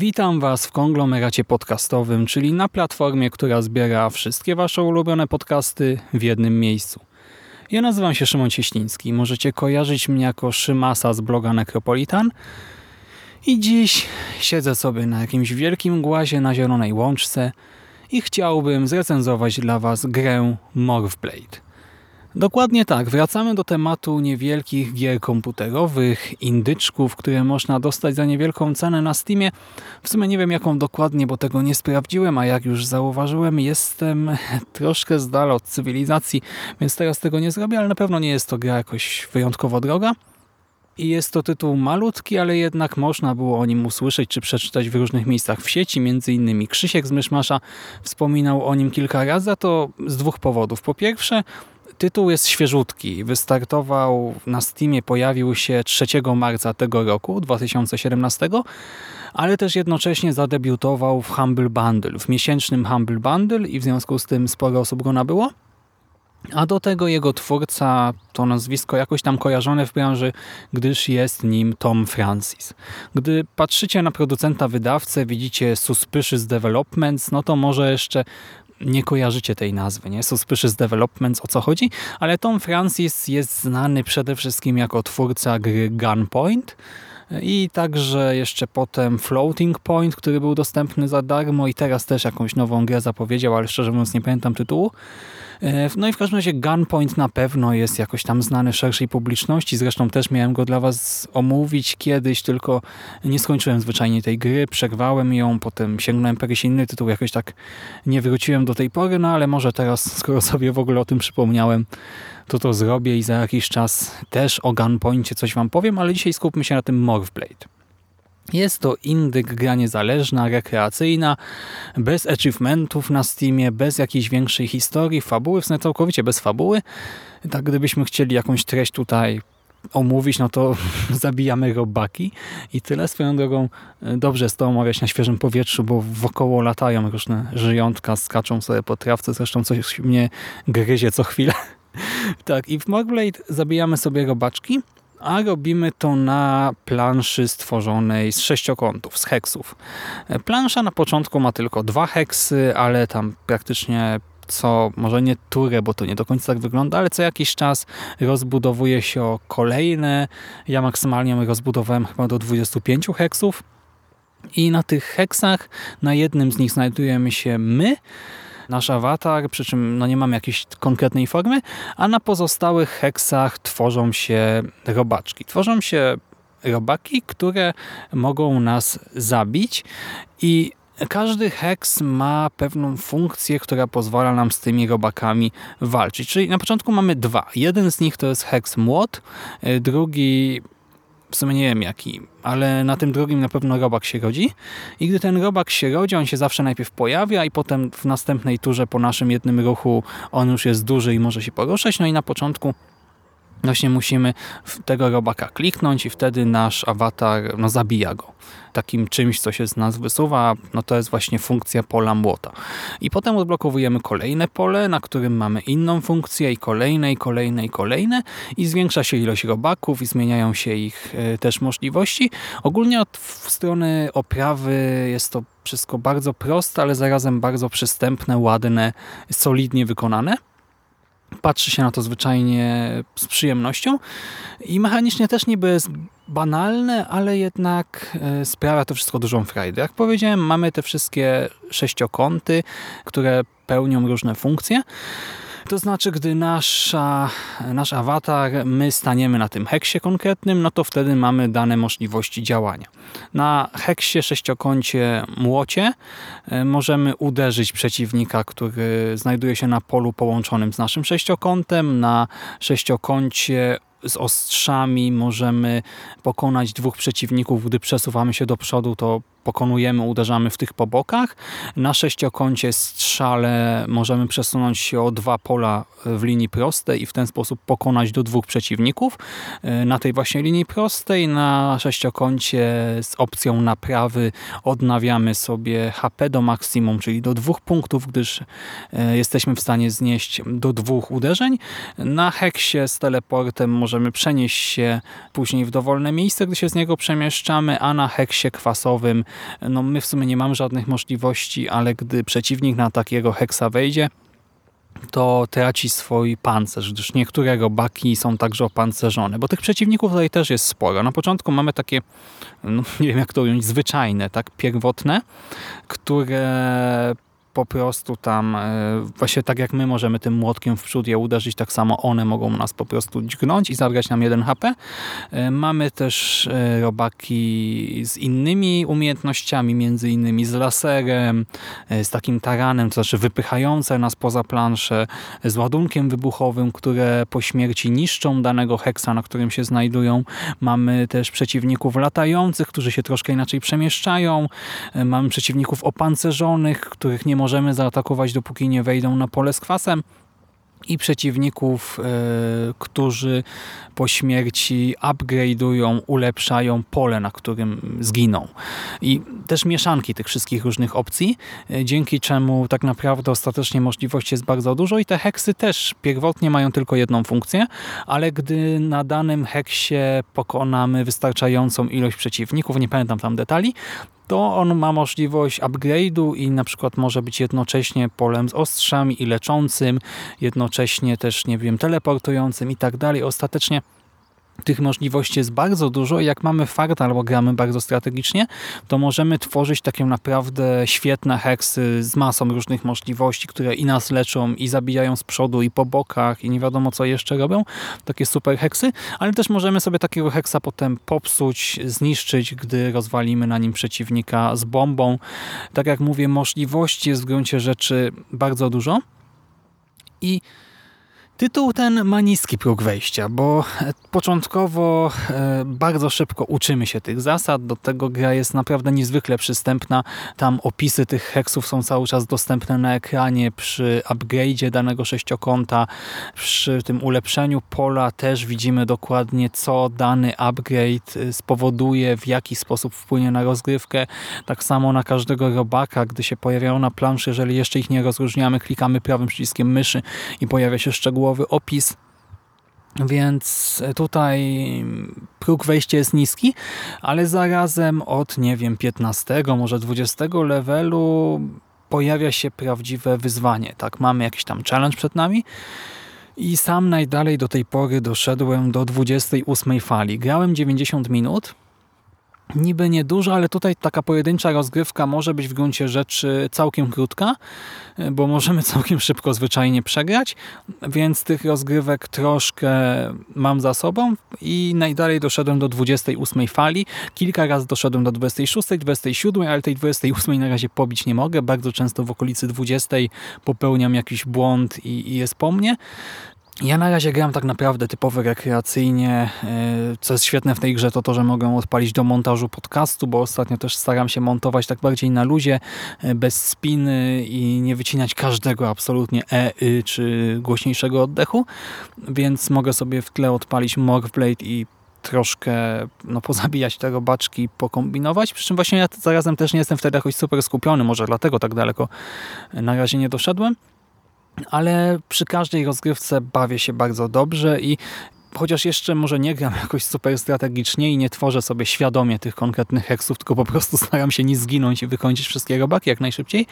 Witam Was w konglomeracie podcastowym, czyli na platformie, która zbiera wszystkie Wasze ulubione podcasty w jednym miejscu. Ja nazywam się Szymon Cieśliński. Możecie kojarzyć mnie jako Szymasa z bloga Necropolitan. I dziś siedzę sobie na jakimś wielkim głazie na zielonej łączce i chciałbym zrecenzować dla Was grę Morphblade. Dokładnie tak. Wracamy do tematu niewielkich gier komputerowych, indyczków, które można dostać za niewielką cenę na Steamie. W sumie nie wiem jaką dokładnie, bo tego nie sprawdziłem, a jak już zauważyłem, jestem troszkę z dala od cywilizacji, więc teraz tego nie zrobię, ale na pewno nie jest to gra jakoś wyjątkowo droga. I jest to tytuł malutki, ale jednak można było o nim usłyszeć czy przeczytać w różnych miejscach w sieci. Między innymi Krzysiek z Myszmasza wspominał o nim kilka razy, a to z dwóch powodów. Po pierwsze, Tytuł jest świeżutki. Wystartował na Steamie, pojawił się 3 marca tego roku, 2017, ale też jednocześnie zadebiutował w Humble Bundle, w miesięcznym Humble Bundle i w związku z tym sporo osób go nabyło. A do tego jego twórca, to nazwisko jakoś tam kojarzone w branży, gdyż jest nim Tom Francis. Gdy patrzycie na producenta wydawcę, widzicie Suspicious Developments, no to może jeszcze nie kojarzycie tej nazwy, nie? Suspicious Developments, o co chodzi? Ale Tom Francis jest znany przede wszystkim jako twórca gry Gunpoint i także jeszcze potem Floating Point, który był dostępny za darmo i teraz też jakąś nową grę zapowiedział, ale szczerze mówiąc nie pamiętam tytułu. E, no i w każdym razie Gunpoint na pewno jest jakoś tam znany szerszej publiczności. Zresztą też miałem go dla Was omówić kiedyś, tylko nie skończyłem zwyczajnie tej gry. Przerwałem ją, potem sięgnąłem po jakiś inny tytuł. Jakoś tak nie wróciłem do tej pory, no ale może teraz, skoro sobie w ogóle o tym przypomniałem, to to zrobię i za jakiś czas też o Gunpointie coś Wam powiem, ale dzisiaj skupmy się na tym Morphblade. Jest to indyk gra niezależna, rekreacyjna, bez achievementów na Steamie, bez jakiejś większej historii, fabuły, w sumie całkowicie bez fabuły. Tak gdybyśmy chcieli jakąś treść tutaj omówić, no to zabijamy robaki i tyle. Swoją drogą dobrze jest to omawiać na świeżym powietrzu, bo wokoło latają różne żyjątka, skaczą sobie po trawce, zresztą coś mnie gryzie co chwilę. tak, i w Morblade zabijamy sobie robaczki, a robimy to na planszy stworzonej z sześciokątów, z heksów. Plansza na początku ma tylko dwa heksy, ale tam praktycznie co, może nie turę, bo to nie do końca tak wygląda, ale co jakiś czas rozbudowuje się o kolejne. Ja maksymalnie rozbudowałem chyba do 25 heksów. I na tych heksach, na jednym z nich znajdujemy się my, nasz awatar, przy czym no nie mamy jakiejś konkretnej formy, a na pozostałych heksach tworzą się robaczki. Tworzą się robaki, które mogą nas zabić i każdy heks ma pewną funkcję, która pozwala nam z tymi robakami walczyć. Czyli na początku mamy dwa. Jeden z nich to jest heks młot, drugi w sumie nie wiem jaki, ale na tym drugim na pewno robak się rodzi. I gdy ten robak się rodzi, on się zawsze najpierw pojawia i potem w następnej turze po naszym jednym ruchu on już jest duży i może się poruszać. No i na początku właśnie musimy tego robaka kliknąć i wtedy nasz awatar no, zabija go. Takim czymś, co się z nas wysuwa, no to jest właśnie funkcja pola młota. I potem odblokowujemy kolejne pole, na którym mamy inną funkcję i kolejne, i kolejne, i kolejne i zwiększa się ilość robaków i zmieniają się ich e, też możliwości. Ogólnie od strony oprawy jest to wszystko bardzo proste, ale zarazem bardzo przystępne, ładne, solidnie wykonane patrzy się na to zwyczajnie z przyjemnością i mechanicznie też niby jest banalne, ale jednak e, sprawia to wszystko dużą frajdę. Jak powiedziałem, mamy te wszystkie sześciokąty, które pełnią różne funkcje. To znaczy, gdy nasza, nasz awatar, my staniemy na tym heksie konkretnym, no to wtedy mamy dane możliwości działania. Na heksie sześciokącie młocie e, możemy uderzyć przeciwnika, który znajduje się na polu połączonym z naszym sześciokątem. Na sześciokącie z ostrzami możemy pokonać dwóch przeciwników. Gdy przesuwamy się do przodu, to pokonujemy, uderzamy w tych po bokach. Na sześciokącie strzale możemy przesunąć się o dwa pola w linii prostej i w ten sposób pokonać do dwóch przeciwników. Na tej właśnie linii prostej, na sześciokącie z opcją naprawy odnawiamy sobie HP do maksimum, czyli do dwóch punktów, gdyż e, jesteśmy w stanie znieść do dwóch uderzeń. Na heksie z teleportem możemy przenieść się później w dowolne miejsce, gdy się z niego przemieszczamy, a na heksie kwasowym no my w sumie nie mamy żadnych możliwości, ale gdy przeciwnik na takiego heksa wejdzie, to traci swój pancerz, gdyż niektóre robaki są także opancerzone, bo tych przeciwników tutaj też jest sporo. Na początku mamy takie, no, nie wiem jak to ująć, zwyczajne, tak, pierwotne, które po prostu tam, e, właśnie tak jak my możemy tym młotkiem w przód je uderzyć, tak samo one mogą nas po prostu dźgnąć i zabrać nam jeden HP. E, mamy też e, robaki z innymi umiejętnościami, między innymi z laserem, z takim taranem, to znaczy wypychające nas poza planszę, z ładunkiem wybuchowym, które po śmierci niszczą danego heksa, na którym się znajdują. Mamy też przeciwników latających, którzy się troszkę inaczej przemieszczają. Mamy przeciwników opancerzonych, których nie możemy zaatakować, dopóki nie wejdą na pole z kwasem i przeciwników, e, którzy po śmierci upgrade'ują, ulepszają pole, na którym zginą. I też mieszanki tych wszystkich różnych opcji, e, dzięki czemu tak naprawdę ostatecznie możliwości jest bardzo dużo i te heksy też pierwotnie mają tylko jedną funkcję, ale gdy na danym heksie pokonamy wystarczającą ilość przeciwników, nie pamiętam tam detali, to on ma możliwość upgrade'u i na przykład może być jednocześnie polem z ostrzami i leczącym, jednocześnie też, nie wiem, teleportującym i tak dalej. Ostatecznie tych możliwości jest bardzo dużo i jak mamy fart albo gramy bardzo strategicznie, to możemy tworzyć takie naprawdę świetne heksy z masą różnych możliwości, które i nas leczą, i zabijają z przodu, i po bokach, i nie wiadomo co jeszcze robią. Takie super heksy, ale też możemy sobie takiego heksa potem popsuć, zniszczyć, gdy rozwalimy na nim przeciwnika z bombą. Tak jak mówię, możliwości jest w gruncie rzeczy bardzo dużo i Tytuł ten ma niski próg wejścia, bo początkowo e, bardzo szybko uczymy się tych zasad, do tego gra jest naprawdę niezwykle przystępna. Tam opisy tych heksów są cały czas dostępne na ekranie przy upgrade'zie danego sześciokąta, przy tym ulepszeniu pola też widzimy dokładnie co dany upgrade e, spowoduje, w jaki sposób wpłynie na rozgrywkę. Tak samo na każdego robaka, gdy się pojawiają na planszy, jeżeli jeszcze ich nie rozróżniamy, klikamy prawym przyciskiem myszy i pojawia się szczegółowy opis. Więc tutaj próg wejścia jest niski, ale zarazem od, nie wiem, 15, może 20 levelu pojawia się prawdziwe wyzwanie. Tak, mamy jakiś tam challenge przed nami i sam najdalej do tej pory doszedłem do 28 fali. Grałem 90 minut, niby niedużo, ale tutaj taka pojedyncza rozgrywka może być w gruncie rzeczy całkiem krótka, bo możemy całkiem szybko zwyczajnie przegrać, więc tych rozgrywek troszkę mam za sobą i najdalej doszedłem do 28 fali. Kilka razy doszedłem do 26, 27, ale tej 28 na razie pobić nie mogę. Bardzo często w okolicy 20 popełniam jakiś błąd i, i jest po mnie. Ja na razie gram tak naprawdę typowo rekreacyjnie. E, co jest świetne w tej grze to to, że mogę odpalić do montażu podcastu, bo ostatnio też staram się montować tak bardziej na luzie, e, bez spiny i nie wycinać każdego absolutnie e, y, czy głośniejszego oddechu, więc mogę sobie w tle odpalić Morphblade i troszkę no, pozabijać te robaczki, pokombinować. Przy czym właśnie ja zarazem też nie jestem wtedy jakoś super skupiony, może dlatego tak daleko na razie nie doszedłem ale przy każdej rozgrywce bawię się bardzo dobrze i chociaż jeszcze może nie gram jakoś super strategicznie i nie tworzę sobie świadomie tych konkretnych heksów, tylko po prostu staram się nie zginąć i wykończyć wszystkie robaki jak najszybciej,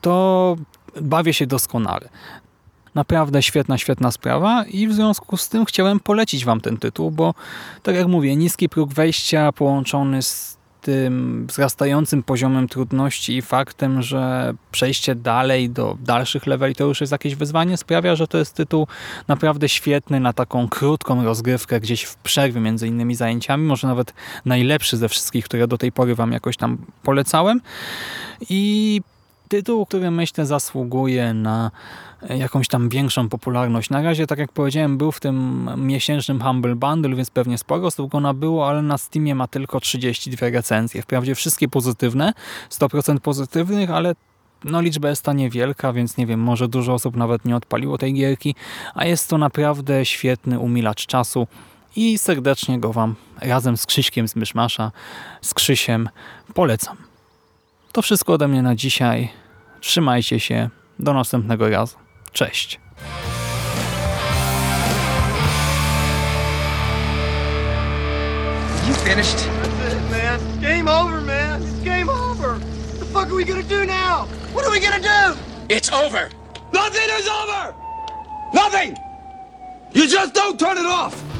to bawię się doskonale. Naprawdę świetna, świetna sprawa i w związku z tym chciałem polecić Wam ten tytuł, bo tak jak mówię, niski próg wejścia połączony z tym wzrastającym poziomem trudności i faktem, że przejście dalej do dalszych leveli to już jest jakieś wyzwanie, sprawia, że to jest tytuł naprawdę świetny na taką krótką rozgrywkę gdzieś w przerwie między innymi zajęciami, może nawet najlepszy ze wszystkich, które do tej pory wam jakoś tam polecałem. I tytuł, który myślę zasługuje na jakąś tam większą popularność. Na razie, tak jak powiedziałem, był w tym miesięcznym Humble Bundle, więc pewnie sporo osób go nabyło, ale na Steamie ma tylko 32 recenzje. Wprawdzie wszystkie pozytywne, 100% pozytywnych, ale no liczba jest ta niewielka, więc nie wiem, może dużo osób nawet nie odpaliło tej gierki, a jest to naprawdę świetny umilacz czasu i serdecznie go Wam razem z Krzyśkiem z Myszmasza, z Krzysiem polecam. To wszystko ode mnie na dzisiaj. Trzymajcie się. Do następnego razu. Cześć. You finished? That's it, man. Game over, man. It's game over. What the fuck are we gonna do now? What are we gonna do? It's over. Nothing is over! Nothing! You just don't turn it off!